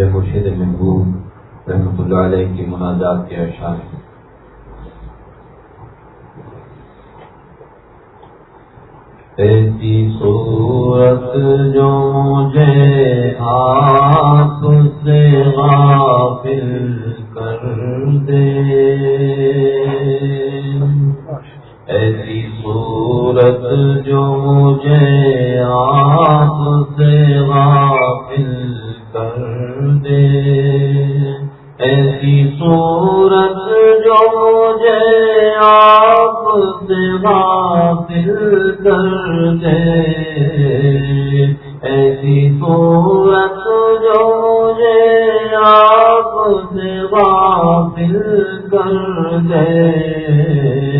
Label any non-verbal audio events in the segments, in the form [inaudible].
میرے مرشد محبوب رحمۃ اللہ علیہ کی مناجات کے اشعار ایسی صورت جو مجھے آپ سے غافل کر دے۔ ایسی صورت جو مجھے آپ سے غافل کر دے ایسی صورت جو مجھے آپ سے غافل کر دے ایسی صورت جو مجھے آپ سے غافل کر دے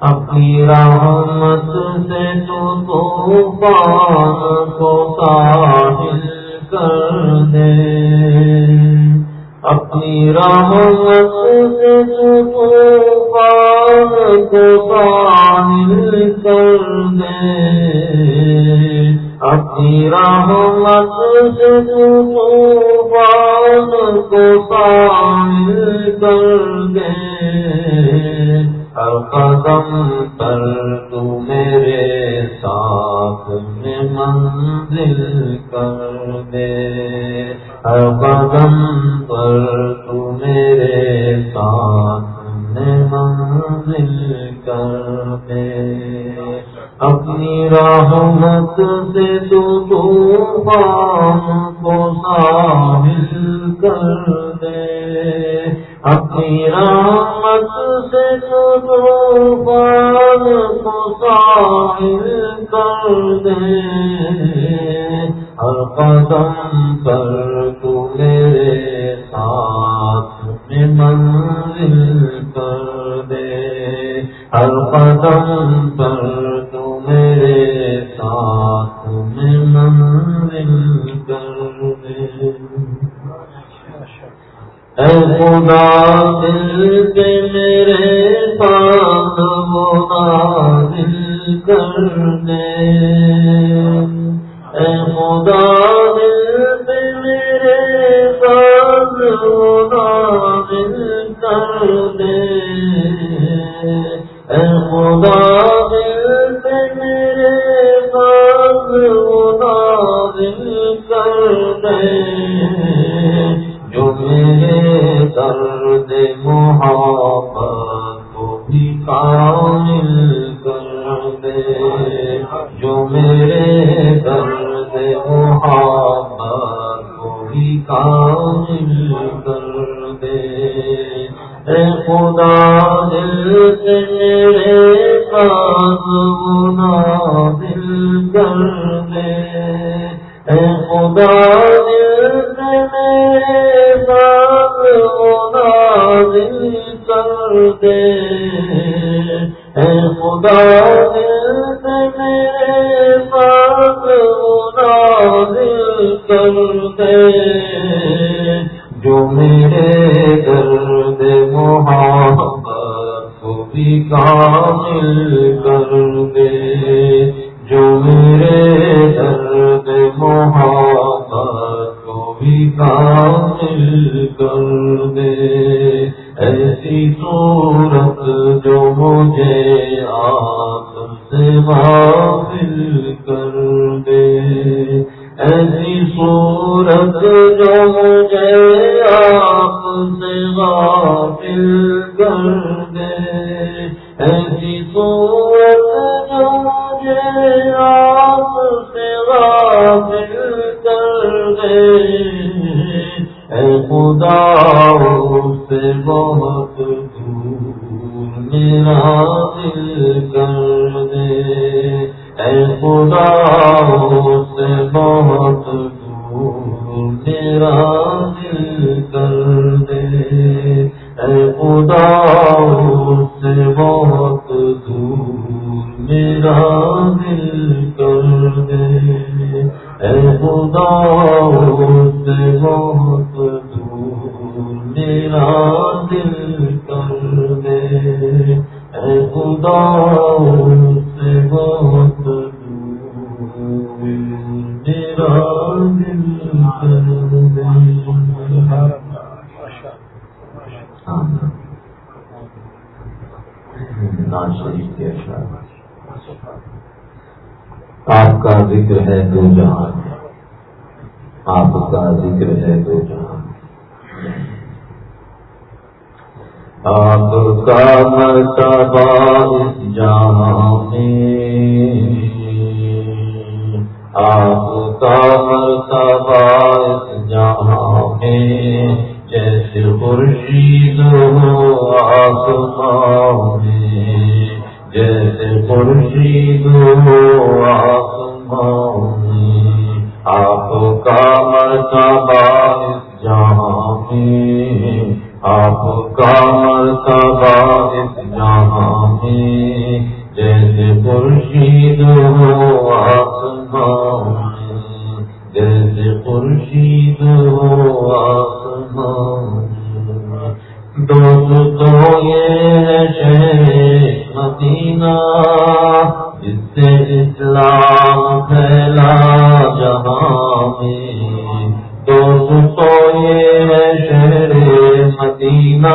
اپنی رحمت سے تو طوفان کو ساحل کر دے۔ اپنی رحمت سے تو طوفان کو ساحل کر دے۔ اپنی رحمت سے تو طوفان کو ساحل کر دے۔ ہر قدم پر تو میرے ساتھ میں منزل کر دے۔ ہر قدم پر تو میرے ساتھ میں منزل کر دے۔ اپنی رحمت سے تو طوفان کو ساحل کر دے۔ اپنی رحمت سے تو طوفان کو ساحل کر دے۔ ہر قدم پر تو میرے ساتھ میں منزل کر دے۔ ہر قدم پر اے خدا دل کے میرے پاس وہ دل کر دے۔ اے خدا حاصل کر دے۔ ایسی صورت جو مجھے آپ سے حاصل کر دے۔ ایسی صورت جو نان شریف کے آپ کا ذکر ہے دو جہان آپ کا ذکر ہے دو جہان آپ کا مرتبہ اس جہاں میں آپ کا مرتبہ اس جہاں میں جیسے خورشید ہو آسمان میں جیسے خورشید ہو آسمان میں آپ کا مرتبہ اس جہاں میں، آپ کا مرتبہ اس جہاں میں، جیسے خورشید ہو آسمان میں جیسے خورشید ہو آسمان دوست تو یہ شہر مدینہ، جس سے اسلام پھیلا جہاں میں۔ دوست تو یہ شہر مدینہ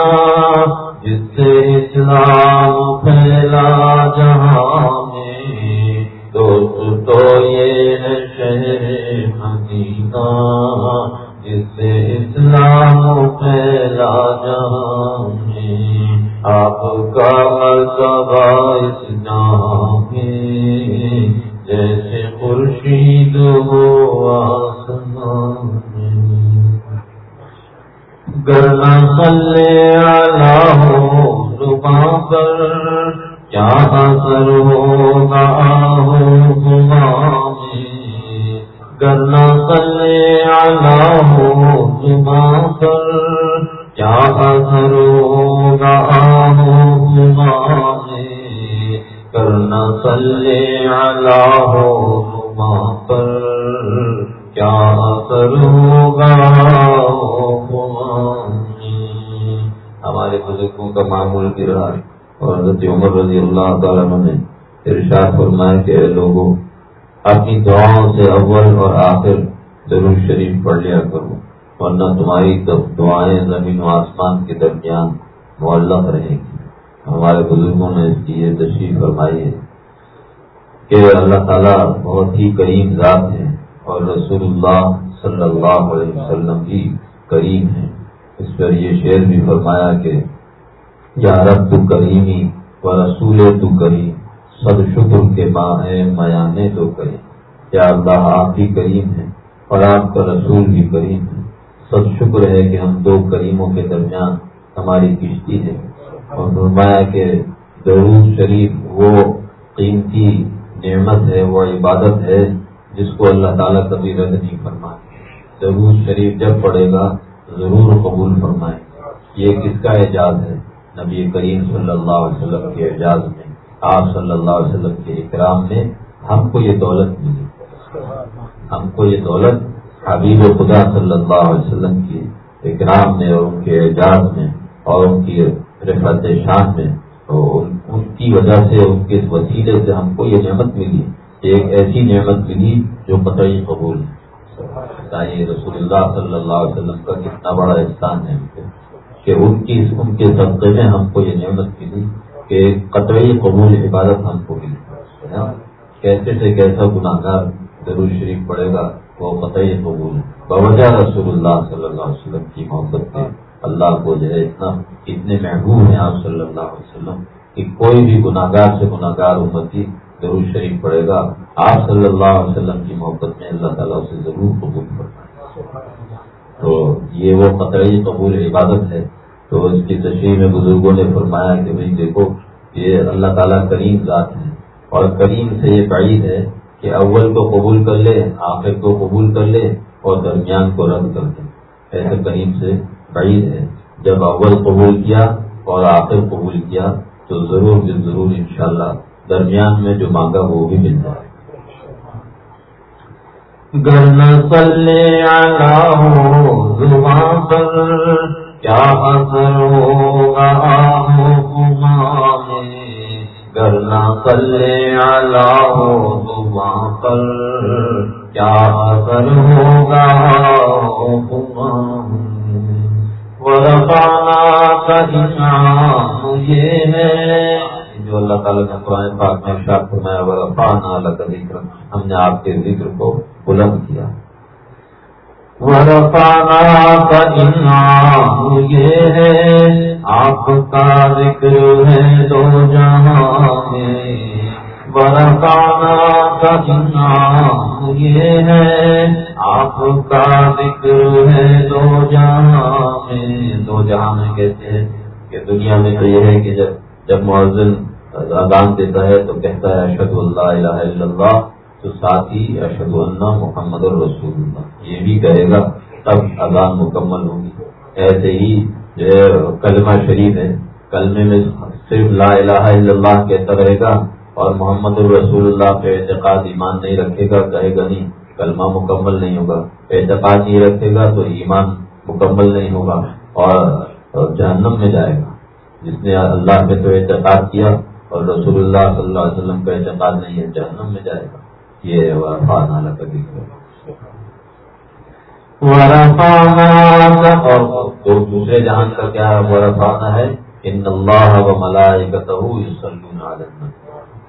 سے اول اور آخر ضرور شریف پڑھ لیا کرو، ورنہ تمہاری دعائیں زمین و آسمان کے درمیان معلق رہیں گی۔ ہمارے بزرگوں نے اس کی یہ تشریف فرمائی ہے کہ اللہ تعالیٰ بہت ہی کریم ذات ہے اور رسول اللہ صلی اللہ علیہ وسلم بھی کریم ہے اس پر یہ شعر بھی فرمایا کہ، یا رب تو کریمی و رسول تو کریم، سب شکر کے ماں ہے میانے تو کریم۔ یا اللہ آپ ہی کریم ہے اور آپ کا رسول بھی کریم ہے سب شکر ہے کہ ہم دو کریموں کے درمیان ہماری کشتی ہے۔ اور فرمایا کہ درود شریف وہ قیمتی نعمت ہے، وہ عبادت ہے جس کو اللہ تعالیٰ کبھی رد نہیں فرمائے درود شریف جب پڑے گا، ضرور قبول فرمائے یہ کس کا اعجاز ہے؟ نبی کریم صلی اللہ علیہ وسلم کے اعجاز میں، آپ صلی اللہ علیہ وسلم کے اکرام میں ہم کو یہ دولت ملی۔ ہم کو یہ دولت حبیب خدا صلی اللہ علیہ وسلم کی اکرام میں اور ان کے اعجاز میں اور ان کی رفت شان میں ان کی وجہ سے ان کے وسیلے سے ہم کو یہ نعمت ملی ایک ایسی نعمت ملی جو قطعی قبول ہے۔ رسول اللہ صلی اللہ علیہ وسلم کا کتنا بڑا احسان ہے کہ ان کی ان کے صدقے میں ہم کو یہ نعمت ملی کہ قطعی قبول عبادت ہم کو ملی۔ کیسے سے کیسا گناہ گار ضرور شریف پڑے گا وہ قطعی قبول۔ بوجہ رسول اللہ صلی اللہ علیہ وسلم کی محبت کے اللہ کو جو ہے اتنا اتنے محبوب ہیں آپ صلی اللہ علیہ وسلم کہ کوئی بھی گناہ گار سے گناہ گار امتی ضرور شریف پڑے گا۔ آپ صلی اللہ علیہ وسلم کی محبت میں اللہ تعالیٰ اسے ضرور قبول پڑتا تو یہ وہ قطعی قبول عبادت ہے تو اس کی تشریح میں بزرگوں نے فرمایا کہ بھائی دیکھو، یہ اللہ تعالیٰ کریم ذات ہے اور کریم سے یہ بعید ہے کہ اول کو قبول کر لے، آخر کو قبول کر لے اور درمیان کو رد کر دے۔ ایسے کریم سے بعید ہے۔ جب اول قبول کیا اور آخر قبول کیا تو ضرور ضرور انشاءاللہ درمیان میں جو مانگا وہ بھی مل جائے۔ گرنا پلے زبان پر کیا اثر ہوگا گر نہ گرنا پلے ہو زبان پر۔ کیا اثر ہوگا ورفانا کا یہ ہے جو اللہ تعالیٰ نے قرآن پاک میں شاپ فرمایا ورفان اللہ ذکر۔ ہم نے آپ کے ذکر کو بلند کیا۔ ورفانا کا انعام یہ ہے، آپ کا ذکر ہے دو جہاں میں۔ ورفانا کا انعام یہ ہے، آپ کا ذکر ہے دو جہاں میں۔ دو جہاں میں کہتے ہیں کہ دنیا میں تو یہ ہے کہ جب جب معذن اذان دیتا ہے تو کہتا ہے اشد اللہ الہ الا اللہ۔ تو ساتھ ہی اشد اللہ محمد الرسول اللہ۔ یہ بھی کہے گا، تب اذان مکمل ہوگی۔ ایسے ہی جو کلمہ شریف ہے۔ کلمے میں صرف لا الہ الا اللہ کہتا رہے گا اور محمد الرسول اللہ پہ اعتقاد ایمان نہیں رکھے گا، کہے گا نہیں، کلمہ مکمل نہیں ہوگا۔ اعتقاد نہیں رکھے گا تو ایمان مکمل نہیں ہوگا اور جہنم میں جائے گا۔ جس نے اللہ پہ تو اعتقاد کیا اور رسول اللہ صلی اللہ علیہ وسلم کا اعتقاد نہیں ہے، جہنم میں جائے گا۔ یہ نالا کا اور دوسرے جہان کا کیا ورفانہ ہے؟ ان اللہ و ملائے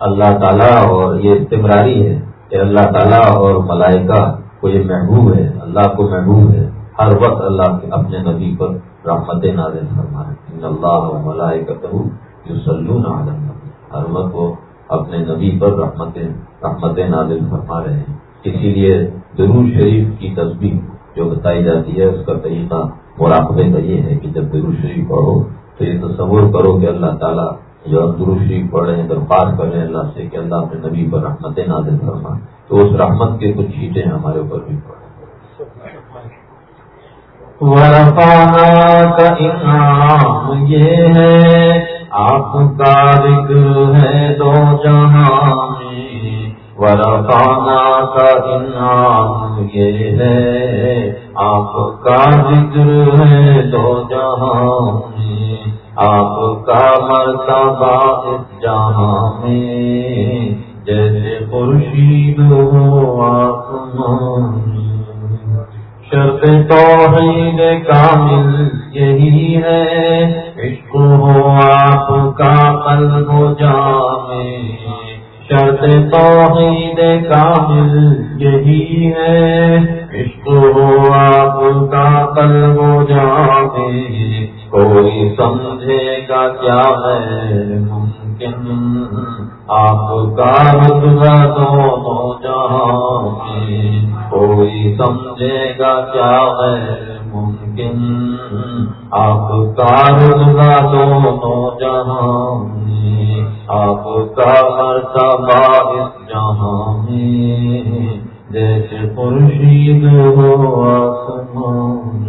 اللہ تعالیٰ اور یہ استمراری ہے کہ اللہ تعالیٰ اور ملائکہ کو یہ محبوب ہے، اللہ کو محبوب ہے۔ ہر وقت اللہ کے اپنے نبی پر رحمت نازل فرمائے ان اللہ و ملائکہ یسلون علی النبی ہر وقت وہ اپنے نبی پر رحمت رحمت نازل فرما رہے ہیں۔ اسی لیے ضرور شریف کی تصویر جو بتائی جاتی ہے، اس کا طریقہ مراقبے کا یہ ہے کہ جب ضرور شریف پڑھو تو یہ تصور کرو کہ اللہ تعالیٰ جو ضرور شریف پڑھ رہے ہیں، درخواست کر رہے ہیں اللہ سے کہ اللہ اپنے نبی پر رحمت نازل فرما۔ تو اس رحمت کے کچھ چیزیں ہمارے اوپر بھی پڑھیں یہ ہے آپ کا ذکر ہے دو جہاں میں ورفانا کا انعام یہ ہے آپ کا ذکر ہے دو جہاں میں آپ کا مرتبہ اس جہاں میں جیسے خورشید ہو آسمان شرط توحید کامل یہی ہے۔ عشق ہو آپ کا قلب و جامع۔ شرط توحید کامل یہی ہے۔ عشق ہو آپ کا قلب و جامع۔ کوئی سمجھے گا کیا ہے؟ ممکن۔ آپ کا رتبہ دونوں جہاں کوئی سمجھے گا کیا ہے ممکن؟ آپ کا رتبہ دونوں جہاں میں آپ کا مرتبہ اس جہاں میں جیسے خورشید ہو آسمان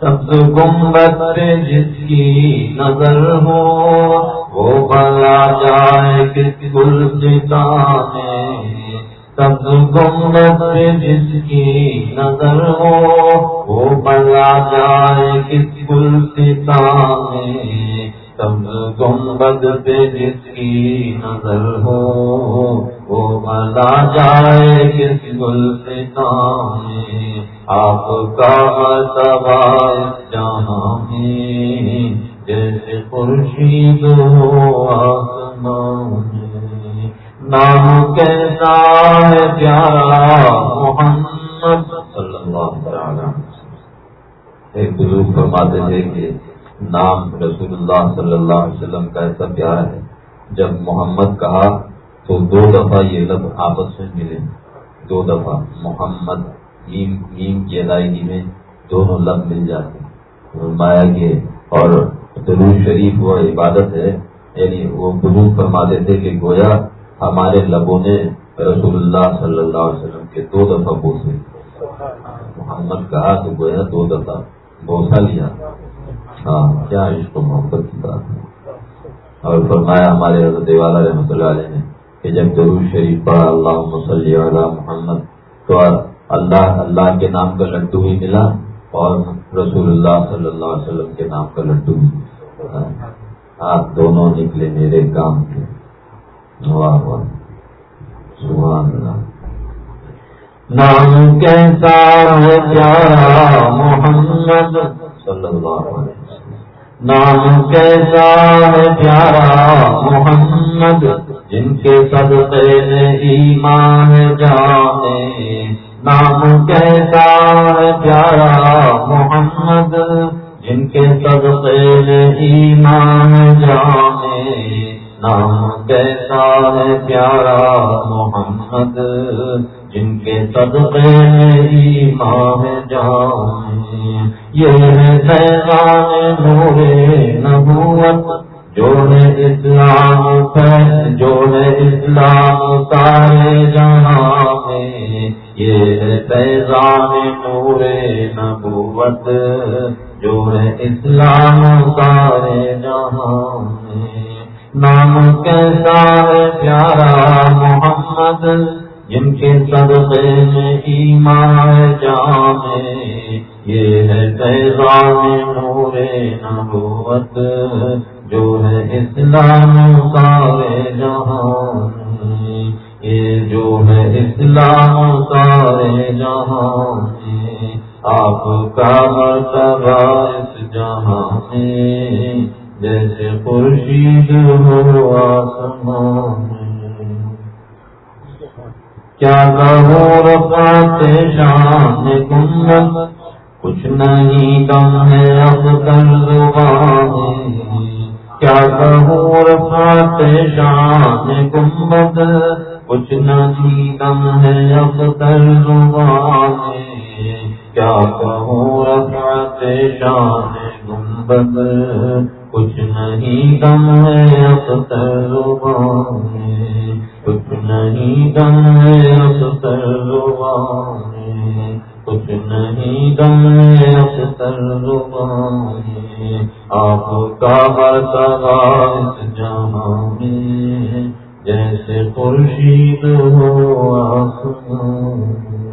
سب گنبد جس کی نظر ہو، وہ بلا جائے کس گل میں سب گنبد جس کی نظر ہو، وہ بلا جائے کس گل میں سب گنبد پہ جس کی نظر ہو، وہ بلا جائے کس گل میں آپ کا مرتبہ جہاں میں جیسے خورشید ہو آسمان نام کیسا ہے پیارا محمد صلی اللہ تعالی ایک بزرگ فرما دیتے کہ نام رسول اللہ صلی اللہ علیہ وسلم کا ایسا پیارا ہے۔ جب محمد کہا تو دو دفعہ یہ لفظ آپس میں ملے۔ دو دفعہ محمد نیم نیم کی ادائیگی میں دونوں لفظ مل جاتے فرمایا کہ اور دلو شریف وہ عبادت ہے یعنی وہ بزرگ فرما دیتے کہ گویا ہمارے لبوں نے رسول اللہ صلی اللہ علیہ وسلم کے دو دفعہ بوسے۔ محمد کہا تو گویا دو دفعہ بوسا لیا۔ ہاں کیا عشق و محبت کی بات ہے۔ اور فرمایا ہمارے حضرت والا رحمۃ اللہ علیہ نے کہ جب درود شریف پڑھا اللہ مسلی علی محمد، تو اللہ اللہ کے نام کا لڈو بھی ملا اور رسول اللہ صلی اللہ علیہ وسلم کے نام کا لڈو بھی آپ ہاں، دونوں نکلے میرے کام کے۔ واہ واہ سبحان اللہ۔ نام کیسا ہے پیارا محمد؟ صلی اللہ علیہ وسلم۔ نام کیسا ہے پیارا محمد؟ جن کے صدقے نے ایمان جانے۔ نام کیسا ہے پیارا محمد؟ جن کے صدقے نے ایمان جانے۔ نام کیسا ہے پیارا محمد، جن کے صدقے ایمان جانے یہ ہے پیغام نور نبوت، جو ہے اسلام جو ہے اسلام سارے جہاں میں۔ یہ ہے پیغام نور نبوت، جو ہے اسلام سارے جہاں میں۔ نام کیسا ہے پیارا محمد، جن کے صدقے میں ایمان جانے یہ ہے پیغام نور نبوت، جو ہے اسلام سارے جہاں یہ جو ہے اسلام سارے جہاں آپ کا مرتبہ اس جہاں میں جیسے خورشید ہو آسمان کیا کہو رفعت شان گنبد کچھ نہیں کم ہے اب کل زبان کیا کہو رفعت شان گنبد کچھ نہیں کم ہے اب کل زبان کیا کہو رفعت شان گنبد کچھ نہیں کم ہے اب تربان کچھ نہیں دم ہے اختر روانی کچھ نہیں دم ہے اختر روانی آپ کا مرتبہ اس جہاں میں جیسے خورشید ہو آسمان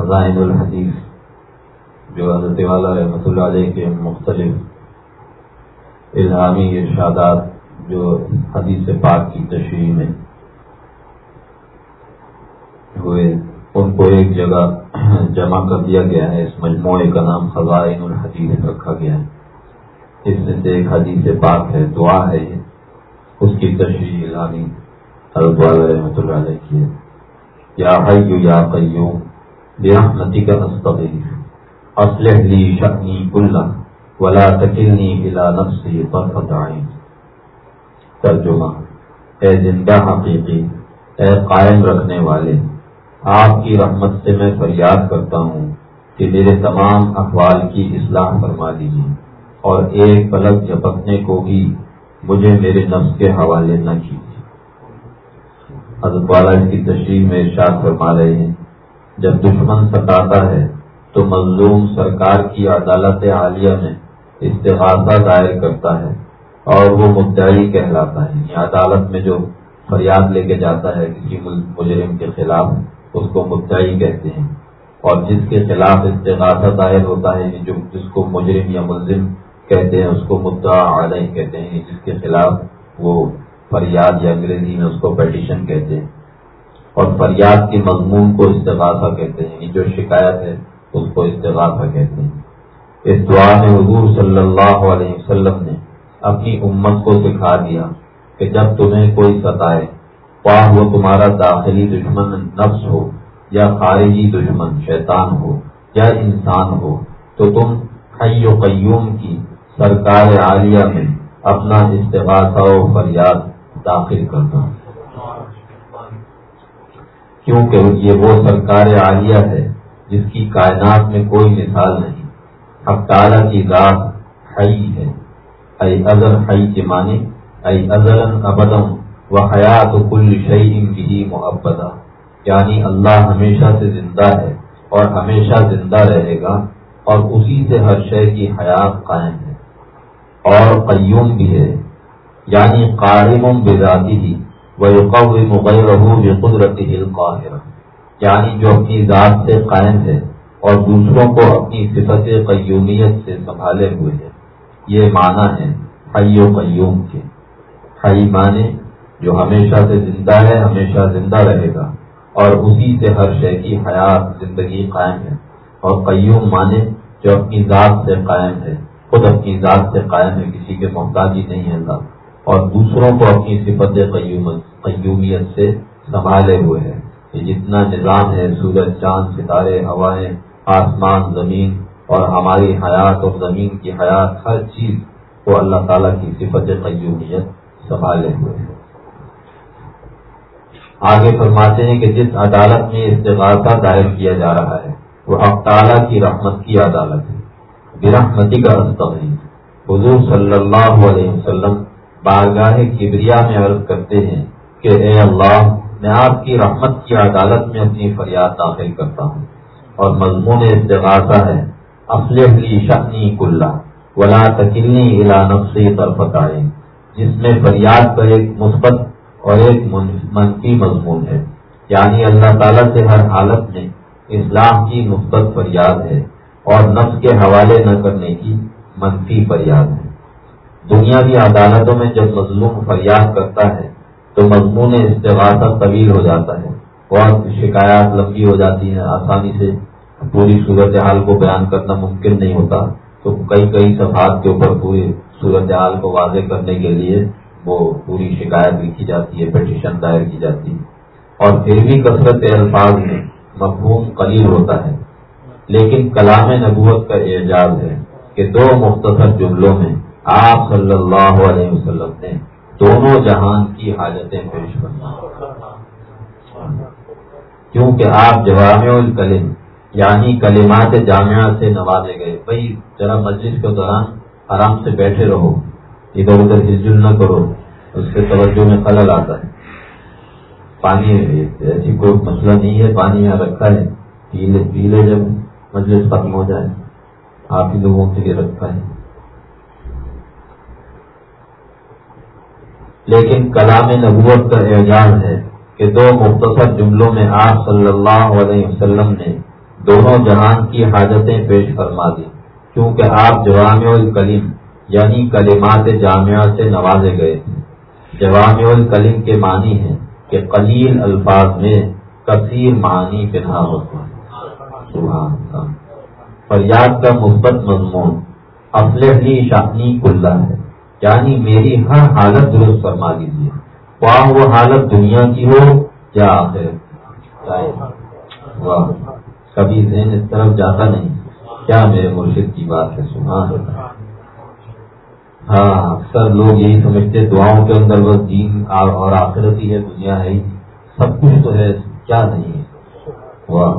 خزائن الحدیث، جو حضرت والا رحمۃ اللہ علیہ کے مختلف الہامی ارشادات جو حدیث پاک کی تشریح میں ہوئے، ان کو ایک جگہ جمع کر دیا گیا ہے۔ اس مجموعے کا نام خزائن الحدیث رکھا گیا ہے۔ اس میں سے ایک حدیث پاک ہے، دعا ہے یہ۔ اس کی تشریح الہامی حضرت والا رحمۃ اللہ علیہ کی ہے۔ یا حیو یا قیوم برحمتك استغيث اصلح لي شأني كله ولا تكلني الى نفسي طرفة عين. ترجمہ اے زندہ حقیقی، اے قائم رکھنے والے، آپ کی رحمت سے میں فریاد کرتا ہوں کہ میرے تمام اخبار کی اصلاح فرما دیجیے اور ایک پلک جھپکنے کو بھی مجھے میرے نفس کے حوالے نہ کیجیے۔ حضرت والا اس کی تشریح میں ارشاد فرما رہے ہیں جب دشمن ستاتا ہے تو مظلوم سرکار کی عدالت عالیہ میں استغاثہ دائر کرتا ہے اور وہ مدعی کہلاتا ہے۔ یعنی عدالت میں جو فریاد لے کے جاتا ہے کسی مجرم کے خلاف، اس کو مدعی کہتے ہیں۔ اور جس کے خلاف استغاثہ دائر ہوتا ہے، جو جس کو مجرم یا ملزم کہتے ہیں، اس کو مدعا علیہ کہتے ہیں۔ جس کے خلاف وہ فریاد یا انگریزی میں اس کو پیٹیشن کہتے ہیں۔ اور فریاد کے مضمون کو استغاثہ کہتے ہیں یعنی جو شکایت ہے، اس کو استغاثہ کہتے ہیں۔ اس دعا میں حضور صلی اللہ علیہ وسلم نے اپنی امت کو سکھا دیا کہ جب تمہیں کوئی ستائے خواہ وہ تمہارا داخلی دشمن نفس ہو یا خارجی دشمن، شیطان ہو یا انسان ہو، تو تم حی و قیوم کی سرکار عالیہ میں اپنا استغاثہ و فریاد داخل کرنا کیونکہ یہ وہ سرکار عالیہ ہے جس کی کائنات میں کوئی مثال نہیں۔ اب تعالیٰ کی ذات حی ہے۔ اے ازل حی کے معنی، اے ازل ابدم و حیات کل شعی بھی محبت یعنی اللہ ہمیشہ سے زندہ ہے اور ہمیشہ زندہ رہے گا اور اسی سے ہر شے کی حیات قائم ہے۔ اور قیوم بھی ہے یعنی قارم بذاتی ہی وہ قوم غیر یہ قدرتی یعنی جو اپنی ذات سے قائم ہے اور دوسروں کو اپنی صفت قیومیت سے سنبھالے ہوئے ہیں۔ یہ معنی ہے حی و قیوم کے۔ حی معنی جو ہمیشہ سے زندہ ہے، ہمیشہ زندہ رہے گا اور اسی سے ہر شے کی حیات، زندگی قائم ہے۔ اور قیوم معنی جو اپنی ذات سے قائم ہے۔ خود اپنی ذات سے قائم ہے، کسی کے محتاجی نہیں ہے اللہ۔ اور دوسروں کو اپنی صفت قیومیت سے سنبھالے ہوئے ہیں۔ یہ جتنا نظام ہے، سورج، چاند، ستارے، ہوائیں، آسمان، زمین اور ہماری حیات اور زمین کی حیات، ہر چیز کو اللہ تعالیٰ کی صفت قیومیت سنبھالے ہوئے ہیں۔ آگے فرماتے ہیں کہ جس عدالت میں استغاثہ دائر کیا جا رہا ہے، وہ اب تعالیٰ کی رحمت کی عدالت ہے۔ برحمتی کا رستہ ہے۔ حضور صلی اللہ علیہ وسلم بارگاہ کبریا میں عرض کرتے ہیں کہ اے اللہ، میں آپ کی رحمت کی عدالت میں اپنی فریاد داخل کرتا ہوں اور مضمون استغاثہ ہے لی شکنی کلّا ولا تکلنی الا نفسی طرفت آئے جس میں فریاد کا ایک مثبت اور ایک منفی مضمون ہے۔ یعنی اللہ تعالیٰ سے ہر حالت میں اسلام کی مثبت فریاد ہے اور نفس کے حوالے نہ کرنے کی منفی فریاد ہے۔ دنیا کی عدالتوں میں جب مظلوم فریاد کرتا ہے، تو مضمون استغاثہ طویل ہو جاتا ہے اور شکایات لمبی ہو جاتی ہیں۔ آسانی سے پوری صورت حال کو بیان کرنا ممکن نہیں ہوتا۔ تو کئی کئی صفحات کے اوپر پوری صورت حال کو واضح کرنے کے لیے وہ پوری شکایت لکھی جاتی ہے پٹیشن دائر کی جاتی ہے۔ اور پھر بھی کثرت الفاظ میں مفہوم قلیل ہوتا ہے۔ لیکن کلام نبوت کا اعجاز ہے کہ دو مختصر جملوں میں آپ صلی اللہ علیہ وسلم نے دونوں جہان کی حاجتیں پیش کرنا کیونکہ آپ جوامع الکلم یعنی کلمات جامعہ سے نوازے گئے، بھائی ذرا مسجد کے دوران آرام سے بیٹھے رہو، ادھر ادھر ہل نہ کرو، اس سے توجہ میں خلل آتا ہے۔ پانی ایسی کوئی مسئلہ نہیں ہے، پانی یہاں رکھا ہے پی لے پی لے جب مجلس ختم ہو جائے، آپ ہی لوگوں کے لیے رکھا ہے۔ لیکن کلام نبوت کا اعجاز ہے کہ دو مختصر جملوں میں آپ صلی اللہ علیہ وسلم نے دونوں جہان کی حاجتیں پیش فرما دی کیونکہ آپ جوامع الکلیم یعنی کلمات جامعہ سے نوازے گئے تھے جوامع الکلیم کے معنی ہے کہ قلیل الفاظ میں کثیر معنی پنہا ہوتا ہے۔ فریاد کا مثبت مضمون۔ افلحلی شاہنی کلّا ہے۔ یعنی میری ہر حالت درست فرما دیجیے خواہ وہ حالت دنیا کی ہو یا آخر واہ۔ کبھی ذہن اس طرف جاتا نہیں۔ کیا میرے مرشد کی بات ہے؟ سنا ہاں اکثر لوگ یہی سمجھتے دعاؤں کے اندر بس دین اور آخرتی ہے، دنیا ہے ہی۔ سب کچھ تو ہے، کیا نہیں ہے۔ واہ۔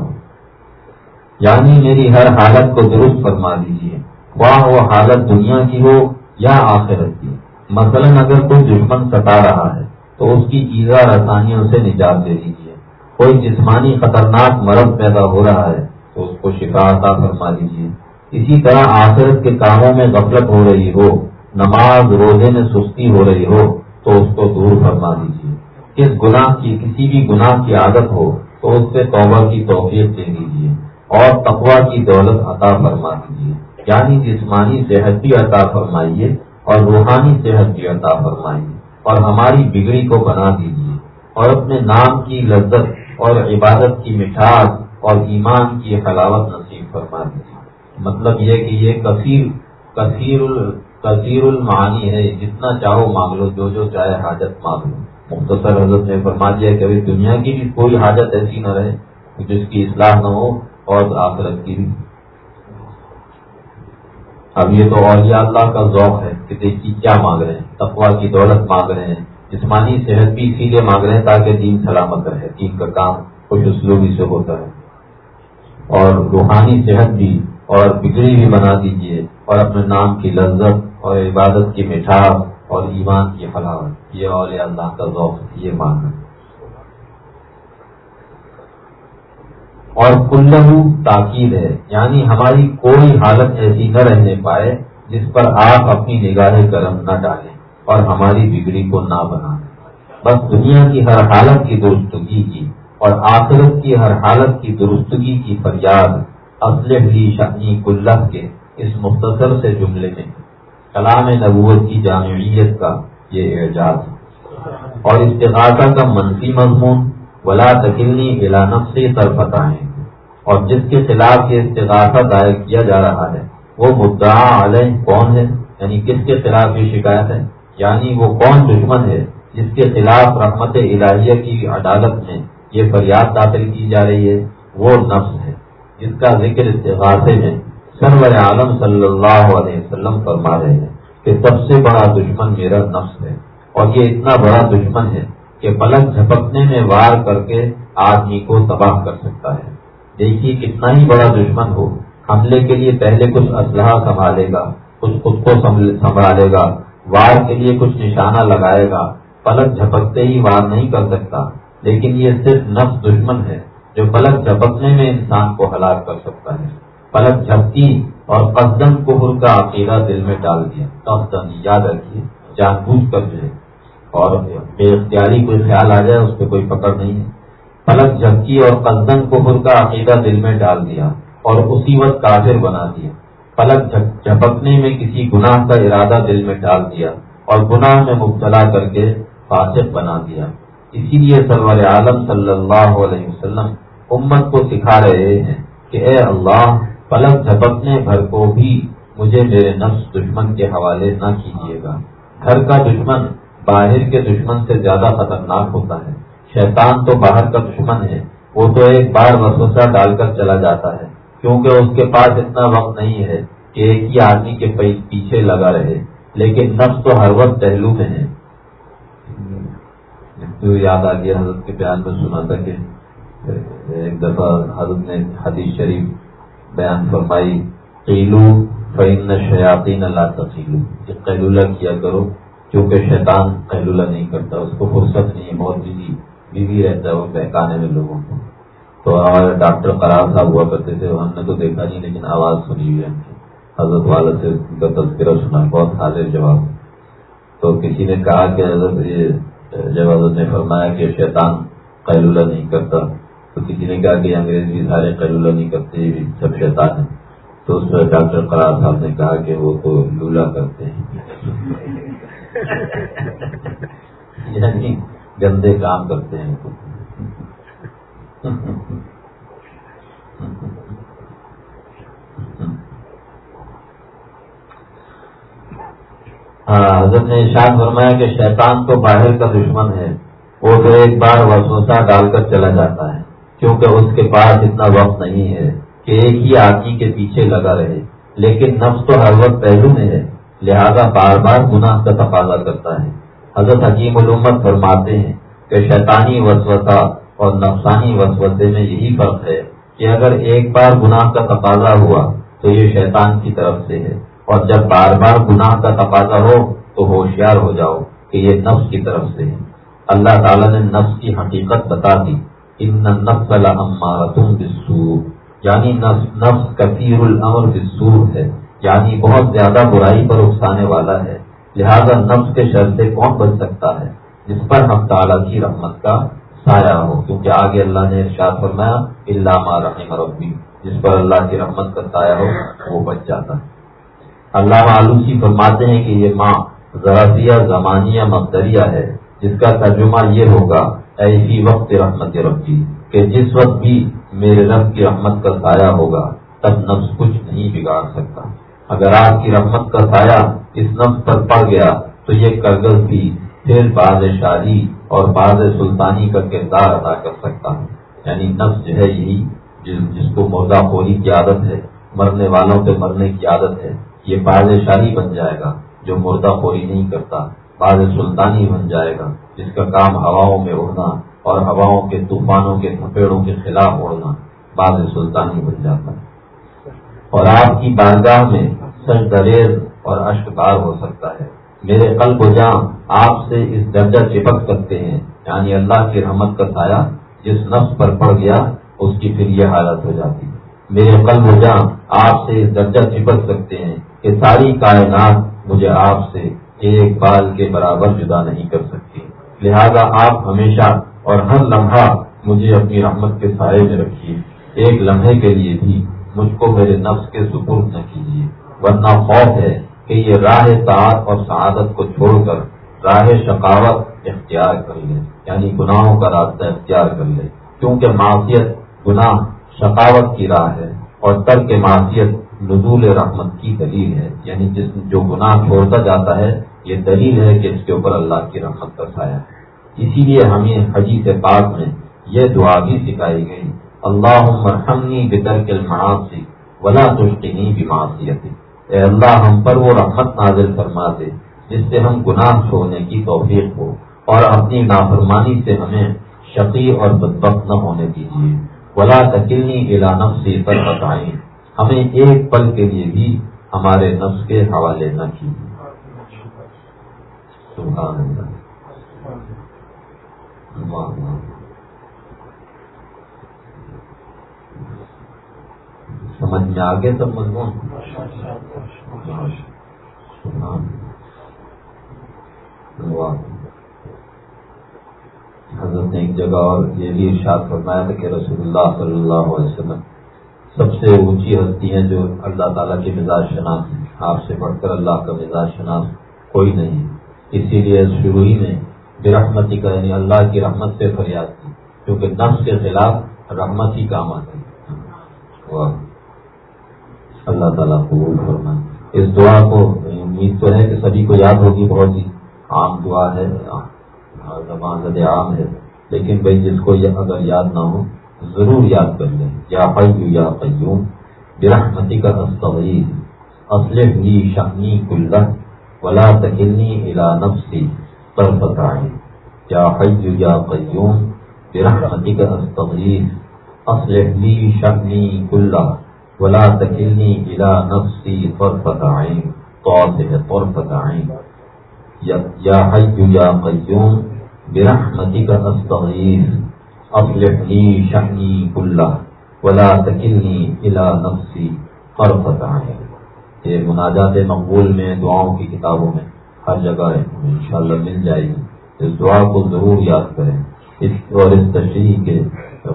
یعنی میری ہر حالت کو درست فرما دیجیے واہ وہ حالت دنیا کی ہو یا آخرت کی مثلا اگر کوئی دشمن ستا رہا ہے، تو اس کی ایزا رسانیوں سے نجات دے دیجیے کوئی جسمانی خطرناک مرض پیدا ہو رہا ہے، تو اس کو شفا عطا فرما دیجیے اسی طرح آخرت کے کاموں میں غفلت ہو رہی ہو، نماز روزے میں سستی ہو رہی ہو، تو اس کو دور فرما دیجیے کس گناہ کی، کسی بھی گناہ کی عادت ہو، تو اس سے توبہ کی توفیق دے دیجیے اور تقوا کی دولت عطا فرما دیجیے یعنی جسمانی صحت بھی عطا فرمائیے اور روحانی صحت بھی عطا فرمائیے اور ہماری بگڑی کو بنا دیجیے اور اپنے نام کی لذت اور عبادت کی مٹھاس اور ایمان کی حلاوت نصیب فرما دیجیے۔ مطلب یہ کہ یہ کثیر کثیر کثیر المعانی ہے، جتنا چاہو مانگ لو، جو جو چاہے حاجت مانگ لو۔ مختصر حضرت نے فرما دیا کہ ابھی دنیا کی بھی کوئی حاجت ایسی نہ رہے، جس کی اصلاح نہ ہو اور آخرت کی بھی۔ اب یہ تو اولیاء اللہ کا ذوق ہے کہ دیکھیے کیا مانگ رہے ہیں تقوا کی دولت مانگ رہے ہیں، جسمانی صحت بھی اسی لیے مانگ رہے ہیں تاکہ دین سلامت رہے، دین کا کام خوش اسلوبی سے ہوتا ہے۔ اور روحانی صحت بھی اور بگڑی بھی بنا دیجیے اور اپنے نام کی لذت اور عبادت کی مٹھاس اور ایمان کی فلاوت یہ اور اللہ کا ذوق یہ ماننا۔ اور کلو تاکید ہے یعنی ہماری کوئی حالت ایسی نہ رہنے پائے جس پر آپ اپنی نگاہ کرم نہ ڈالیں اور ہماری بگڑی کو نہ بنا بس دنیا کی ہر حالت کی درستگی کی اور آخرت کی ہر حالت کی درستگی کی فریاد اسلح لی شانی کلّہ کے اس مختصر سے جملے میں۔ کلام نبوت کی جامعیت کا یہ اعجاز۔ اور استغاثہ کا منفی مضمون ولا تکلنی اعلانب سے سر پتہ اور جس کے خلاف یہ استغاثہ دائر کیا جا رہا ہے، وہ مدعا علیہ کون ہے؟ یعنی کس کے خلاف یہ شکایت ہے؟ یعنی وہ کون دشمن ہے جس کے خلاف رحمت الہیہ کی عدالت میں یہ فریاد داخل کی جا رہی ہے؟ وہ نفس ہے۔ جس کا ذکر استغاثے میں سرور عالم صلی اللہ علیہ وسلم فرما رہے ہیں کہ سب سے بڑا دشمن میرا نفس ہے اور یہ اتنا بڑا دشمن ہے کہ پلک جھپکنے میں وار کر کے آدمی کو تباہ کر سکتا ہے۔ دیکھیے کتنا ہی بڑا دشمن ہو، حملے کے لیے پہلے کچھ اسلحہ سنبھالے گا، کچھ خود کو سنبھالے گا، وار کے لیے کچھ نشانہ لگائے گا۔ پلک جھپکتے ہی وار نہیں کر سکتا۔ لیکن یہ صرف نفس دشمن ہے جو پلک جھپکنے میں انسان کو ہلاک کر سکتا ہے۔ پلک جھپکی اور قدم کفر کا عقیدہ دل میں ڈال دیا۔ قدم یاد رکھیے جان بوجھ کر جو ہے اور بے اختیاری کوئی خیال آ جائے، اس پہ کوئی پکڑ نہیں ہے۔ پلک جھپکی اور قدم کفر کا عقیدہ دل میں ڈال دیا اور اسی وقت کافر بنا دیا۔ پلک جھپکنے میں کسی گناہ کا ارادہ دل میں ڈال دیا اور گناہ میں مبتلا کر کے فاسق بنا دیا۔ اسی لیے سرور عالم صلی اللہ علیہ وسلم امت کو سکھا رہے ہیں کہ اے اللہ پلک جھپکنے گھر کو بھی مجھے میرے نفس دشمن کے حوالے نہ کیجیے گا۔ گھر کا دشمن باہر کے دشمن سے زیادہ خطرناک ہوتا ہے۔ شیطان تو باہر کا دشمن ہے، وہ تو ایک بار وسوسہ ڈال کر چلا جاتا ہے، کیونکہ اس کے پاس اتنا وقت نہیں ہے کہ ایک ہی آدمی کے پیچھے لگا رہے۔ لیکن نفس تو ہر وقت پہلو میں ہے۔ یاد آ گیا حضرت کے بیان میں سنا تھا کہ، ایک دفعہ حضرت نے حدیث شریف بیان فرمائی، قیلو فعن شیاطین اللہ تفیلو کہ قیلولہ کیا کرو۔ کیونکہ شیطان قیلولہ نہیں کرتا، اس کو فرصت نہیں ہے، بہت بزی بزی رہتا ہے وہ بہکانے میں لوگوں کو۔ تو ہمارے ڈاکٹر قرار صاحب ہوا کرتے تھے، ہم نے تو دیکھا نہیں، لیکن آواز سنی ہوئی ہے۔ حضرت والا سے ان کا تذکرہ سنا، بہت حاضر جواب۔ تو کسی نے کہا کہ حضرت، یہ جب حضرت نے فرمایا کہ شیطان قیلولہ نہیں کرتا، تو کسی نے کہا کہ انگریز بھی سارے قلولہ نہیں کرتے بھی سب شیطان ہیں۔ تو اس پر ڈاکٹر قرار صاحب نے کہا کہ وہ تو لولا کرتے ہیں۔ یعنی گندے کام کرتے ہیں ہاں حضرت نے ارشاد فرمایا کہ شیطان تو باہر کا دشمن ہے، وہ تو ایک بار وسوسہ ڈال کر چلا جاتا ہے، کیونکہ اس کے پاس اتنا وقت نہیں ہے کہ ایک ہی آدمی کے پیچھے لگا رہے، لیکن نفس تو ہر وقت پہلو میں ہے۔ لہذا بار بار گناہ کا تقاضا کرتا ہے۔ حضرت حکیم علومت فرماتے ہیں کہ شیطانی وسوسہ اور نفسانی وسوسے میں یہی فرق ہے کہ اگر ایک بار گناہ کا تقاضا ہوا تو یہ شیطان کی طرف سے ہے۔ اور جب بار بار گناہ کا تقاضا ہو تو ہوشیار ہو جاؤ کہ یہ نفس کی طرف سے ہے۔ اللہ تعالیٰ نے نفس کی حقیقت بتا دی۔ ان نفس لامارتم بسور یعنی نفس نفس کثیر الامر بسور ہے۔ یعنی بہت زیادہ برائی پر اکسانے والا ہے۔ لہذا نفس کے شر سے کون بچ سکتا ہے؟ جس پر ہم تعالیٰ کی رحمت کا سایہ ہو۔ کیونکہ آگے اللہ نے ارشاد فرمایا اللہ رحم ربی جس پر اللہ کی رحمت کا سایہ ہو، وہ بچ جاتا ہے۔ اللہ آلوسی فرماتے ہیں کہ یہ ماں ذرا زمانیہ مقدریہ ہے۔ جس کا ترجمہ یہ ہوگا ایسی وقت رحمت ربی، کہ جس وقت بھی میرے رب کی رحمت کا سایہ ہوگا، تب نفس کچھ نہیں بگاڑ سکتا۔ اگر آپ کی رحمت کا سایہ اس نفس پر پڑ گیا تو یہ کرگز بھی پھر باز شاہی اور باز سلطانی کا کردار ادا کر سکتا ہے۔ یعنی نفس جو ہے یہی جس کو مردہ خوری کی عادت ہے، مرنے والوں پہ مرنے کی عادت ہے۔ یہ باز شاہی بن جائے گا جو مردہ خوری نہیں کرتا باز سلطانی بن جائے گا جس کا کام ہواؤں میں اڑنا اور ہواؤں کے طوفانوں کے تھپیڑوں کے خلاف اڑنا باز سلطانی بن جاتا ہے۔ اور آپ کی بارگاہ میں سر دریز اور اشکار ہو سکتا ہے۔ میرے قلب و جان آپ سے اس درجہ چپک سکتے ہیں یعنی اللہ کی رحمت کا سایہ جس نفس پر پڑ گیا، اس کی پھر یہ حالت ہو جاتی۔ میرے قلب و جان آپ سے اس درجہ چپک سکتے ہیں کہ ساری کائنات مجھے آپ سے ایک بال کے برابر جدا نہیں کر سکتی۔ لہذا آپ ہمیشہ اور ہر لمحہ مجھے اپنی رحمت کے سائے میں رکھیے۔ ایک لمحے کے لیے بھی مجھ کو میرے نفس کے سپرد نہ کیجیے، ورنہ خوف ہے کہ یہ راہ تعت اور سعادت کو چھوڑ کر راہ شقاوت اختیار کر لے یعنی گناہوں کا راستہ اختیار کر لے۔ کیونکہ معاشیت گناہ، شقاوت کی راہ ہے اور تر کے معاشیت نزول رحمت کی دلیل ہے۔ یعنی جس جو گناہ چھوڑتا جاتا ہے، یہ دلیل ہے کہ اس کے اوپر اللہ کی رحمت کا سایہ ہے۔ اسی لیے ہمیں حجی سے پاک میں یہ دعا بھی سکھائی گئی۔ اللہ مرحمنی بدر کے ولا تشتنی بھی اے اللہ، ہم پر وہ رحمت نازل فرما دے، جس سے ہم گناہ چھوڑنے کی توفیق ہو، اور اپنی نافرمانی سے ہمیں شقی اور بدبخت نہ ہونے دیجیے۔ ولا تکلنی الا نفسی پر بتائیں ہمیں ایک پل کے لیے بھی ہمارے نفس کے حوالے نہ کیجیے۔ سمجھ میں آگے سب مضمون۔ حضرت نے ایک جگہ اور یہ بھی ارشاد فرمایا تھا کہ رسول اللہ صلی اللہ علیہ وسلم سب سے اونچی ہستی ہیں جو اللہ تعالیٰ کے مزاج شناس ہیں۔ آپ سے بڑھ کر اللہ کا مزاج شناس کوئی نہیں اسی لیے شروع ہی میں برحمتی کا یعنی اللہ کی رحمت سے فریاد کی، کیونکہ نفس کے خلاف رحمت ہی کام آتی اللہ تعالیٰ قبول فرمائے۔ اس دعا کو امید تو ہے کہ سبھی کو یاد ہوگی بہت ہی۔ عام دعا ہے زبان زد عام ہے۔ لیکن بھائی، جس کو اگر یاد نہ ہو، ضرور یاد کر لیں۔ یا حیو یا قیوم برحمتی کا تصویر اسلح لی شہنی کلّہ، ولا تکلنی الا نفسی پر فتائیں یا حیو یا قیوم برحمتی کا تصویر اسلح لی شہنی کلّہ۔ ولا تکلنی الى نفسی طرفت عین طور ہے طرفت عین یا حی یا قیوم برحمتی کا استغیث اصلح لی شہنی کلہ ولا تکلنی الى نفسی طرفت عین یہ مناجات مقبول میں دعاؤں کی کتابوں میں ہر جگہ انشاءاللہ مل جائے گی۔ اس دعا کو ضرور یاد کریں۔ اس اور اس تشریح کے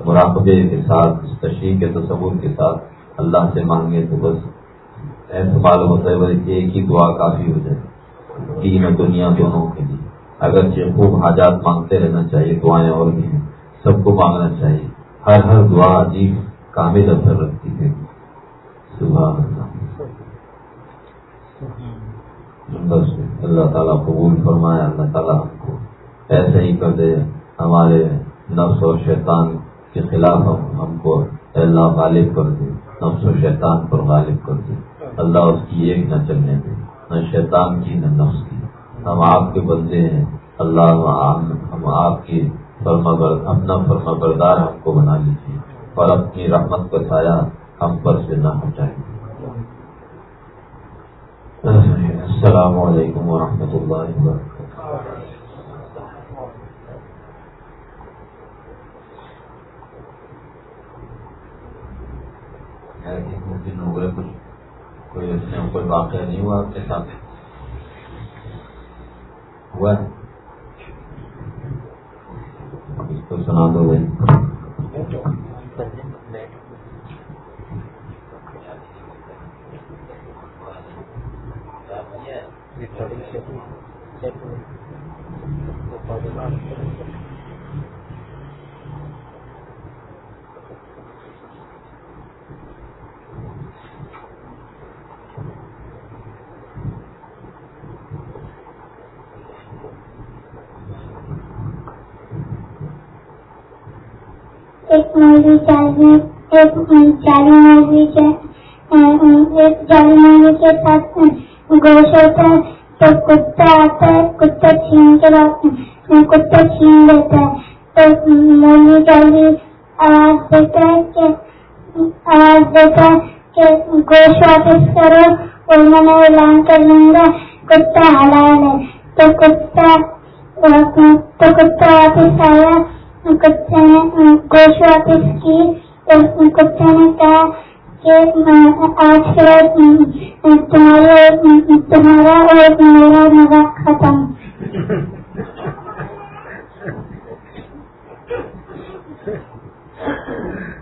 مراقبے کے ساتھ، اس تشریح کے تصور کے ساتھ اللہ سے مانگے تو بس ایسا معلوم ہوتا ہے بھائی ایک ہی دعا کافی ہو جائے۔ تین دنیا دونوں کے لیے۔ اگر خوب حاجات مانگتے رہنا چاہیے، دعائیں اور بھی ہیں، سب کو مانگنا چاہیے۔ ہر ہر دعا عجیب، کامل اثر رکھتی ہے۔ صبح بس اللہ تعالیٰ قبول فرمایا اللہ تعالیٰ ہم کو ایسے ہی کر دے، ہمارے نفس اور شیطان کے خلاف ہم ہم کو اللہ غالب کر دے۔ نفس و شیطان پر غالب کر دے اللہ اس کی ایک نہ چلنے دے، نہ شیطان کی، نہ نفس کی۔ ہم آپ کے بندے ہیں، اللہ ہم آپ کی فرما اپنا فرما بردار ہم کو بنا لیجیے اور اپنی رحمت کا سایہ ہم پر سے نہ ہٹائیں۔ السلام علیکم ورحمۃ اللہ وبرکاتہ۔ دن ہو گئے کچھ کوئی اس میں کوئی واقعہ نہیں ہوا آپ کے ساتھ۔ ہوا اس کو سنا دو بھائی۔ ایک مووی چالی ایک چالی مووی کے ایک چالی مووی کے ساتھ گوشت ہوتا ہے تو کتا آتا ہے، کتا چھین کے کتا چھین لیتا ہے۔ تو مووی چالی آواز دیتا ہے کہ، آواز دیتا ہے کہ گوشت واپس کرو، اور میں نے اعلان کر لوں گا، کتا حلال ہے۔ تو کتا تو کتا واپس آیا۔ کتے نے کی کتے نے کہا کہ آج کے تمہارے تمہارا اور میرا مذاق ختم۔ [laughs]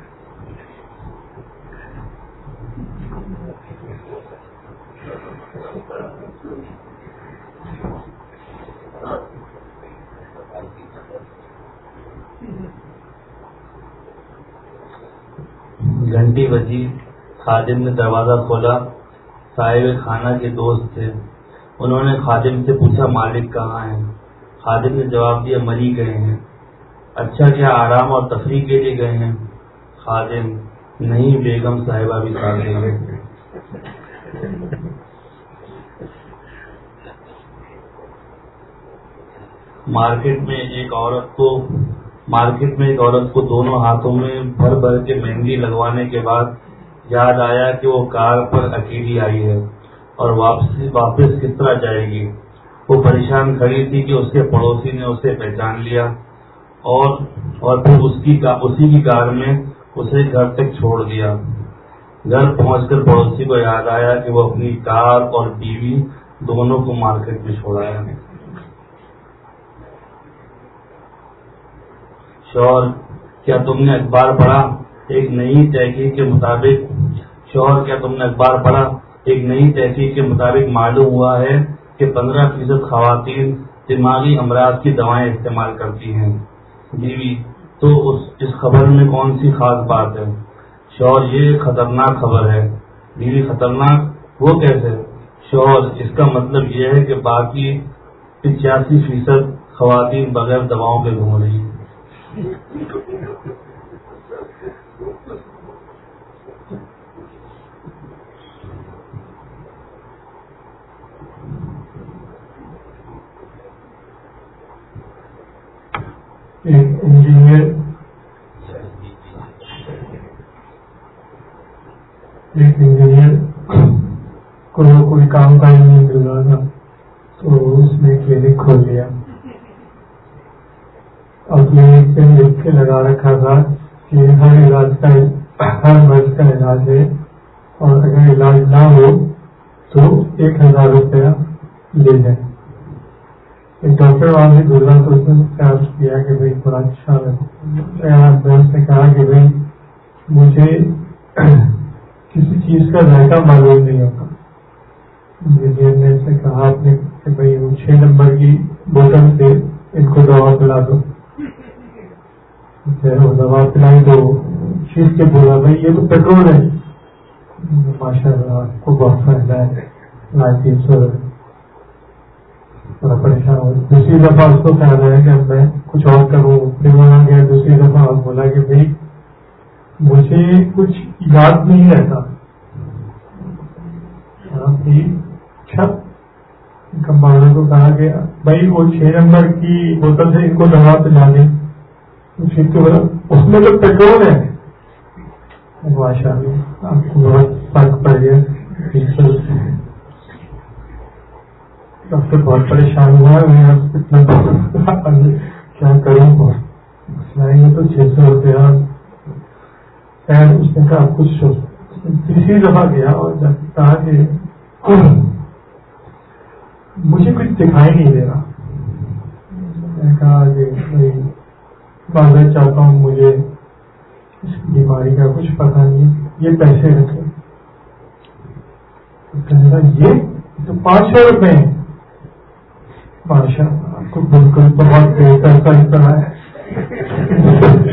گھنٹی بجی، خادم نے دروازہ کھولا، صاحب خانہ کے دوست تھے۔ انہوں نے خادم سے پوچھا، مالک کہاں ہے خادم نے جواب دیا مری گئے ہیں۔ اچھا کیا، آرام اور تفریح کے لیے گئے ہیں؟ خادم، نہیں، بیگم صاحبہ بھی ساتھ لے گئے مارکیٹ میں ایک عورت کو مارکیٹ میں ایک عورت کو دونوں ہاتھوں میں بھر بھر کے مہندی لگوانے کے بعد یاد آیا کہ وہ کار پر اکیلی آئی ہے اور واپسی واپس کس طرح جائے گی؟ وہ پریشان کھڑی تھی کہ اس کے پڑوسی نے اسے پہچان لیا اور اور پھر اس کی اسی کی کار میں اسے گھر تک چھوڑ دیا۔ گھر پہنچ کر پڑوسی کو یاد آیا کہ وہ اپنی کار اور بیوی دونوں کو مارکیٹ میں چھوڑایا۔ شوہر کیا تم نے اخبار پڑھا؟ ایک نئی تحقیق کے مطابق شوہر کیا تم نے اخبار پڑھا؟ ایک نئی تحقیق کے مطابق معلوم ہوا ہے کہ پندرہ فیصد خواتین دماغی امراض کی دوائیں استعمال کرتی ہیں۔ بیوی، تو اس اس خبر میں کون سی خاص بات ہے؟ شوہر، یہ خطرناک خبر ہے۔ بیوی خطرناک؟ وہ کیسے؟ شوہر، اس کا مطلب یہ ہے کہ باقی پچاسی فیصد خواتین بغیر دواؤں پہ گھوم رہی ہیں۔ انجینئر ایک انجینئر کو کوئی کام کا نہیں مل رہا تھا تو اس نے کلینک کھول لیا کلینک پہ لکھ کے لگا رکھا تھا کہ ہر علاج کا ہر مرض کا علاج ہے اور اگر علاج نہ ہو تو ایک ہزار روپیہ لے جائیں ایک ڈاکٹر والے گزرا تو اس نے کیا کہ بھائی تھوڑا اچھا میں نے کہا کہ بھائی مجھے کسی چیز کا ذائقہ معلوم نہیں ہوتا۔ انجینئر نے سے کہا آپ نے کہ بھائی وہ چھ نمبر کی بوتل سے ان کو دوا پلا دو۔ دوا پلائی تو چیز کے بولا بھائی یہ تو پیٹرول ہے۔ ماشاء اللہ آپ کو بہت فائدہ ہے تین سو بڑا پریشان ہو دوسری دفعہ اس کو خیال ہے کہ میں کچھ اور کروں۔ پھر وہاں گیا دوسری دفعہ آپ بولا کہ بھائی، مجھے کچھ یاد نہیں رہتا۔ چھت کمپاؤنڈر کو کہا کہ بھائی، وہ چھ نمبر کی بوتل سے ان کو دوا پلا دیں۔ اس میں تو پیٹرول ہے، ماشاء اللہ آپ کو بہت فرق پڑ گیا۔ ڈاکٹر بہت پریشان ہوا میں کیا کروں؟ یہ تو چھ سو روپیہ۔ اس نے کہا، کچھ تیسری دفعہ گیا اور جب کہا کہ مجھے کچھ دکھائی نہیں دے رہا۔ میں نے کہا کہ بازار چاہتا ہوں، مجھے اس بیماری کا کچھ پتہ نہیں یہ پیسے رکھے یہ تو پانچ سو روپے ہیں۔ ماشاء اللہ آپ کو بالکل بہت بہتر فیصلہ ہے۔